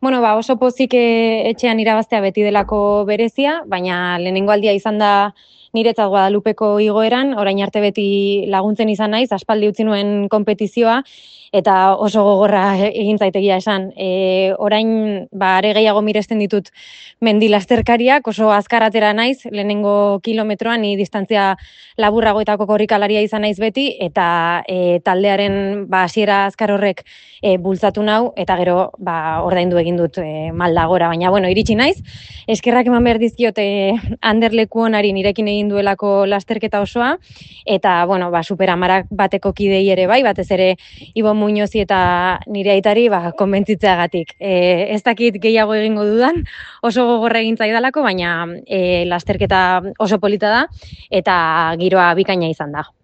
Bueno, ba, oso pozik eh, etxean irabaztea beti delako berezia, baina lehenengo aldia izan da niretzat Guadalupeko igoeran, orain arte beti laguntzen izan naiz, aspaldi utzi nuen kompetizioa, eta oso gogorra egin zaitegia esan. E, orain, ba, are gehiago miresten ditut mendi lasterkariak, oso azkaratera naiz, lehenengo kilometroan, ni distantzia laburragoetako korrikalaria izan naiz beti, eta e, taldearen ba, hasiera azkar horrek e, bultzatu nau, eta gero ba, ordaindu egin dut e, malda gora, baina bueno, iritsi naiz, eskerrak eman behar dizkiote anderleku onari nirekin egin duelako lasterketa osoa, eta bueno, ba, superamarak bateko kidei ere bai, batez ere Ibon Muñozi eta nire aitari ba, konbentzitzeagatik. E, ez dakit gehiago egingo dudan, oso gogorra egin zaidalako, baina e, lasterketa oso polita da eta giroa bikaina izan da.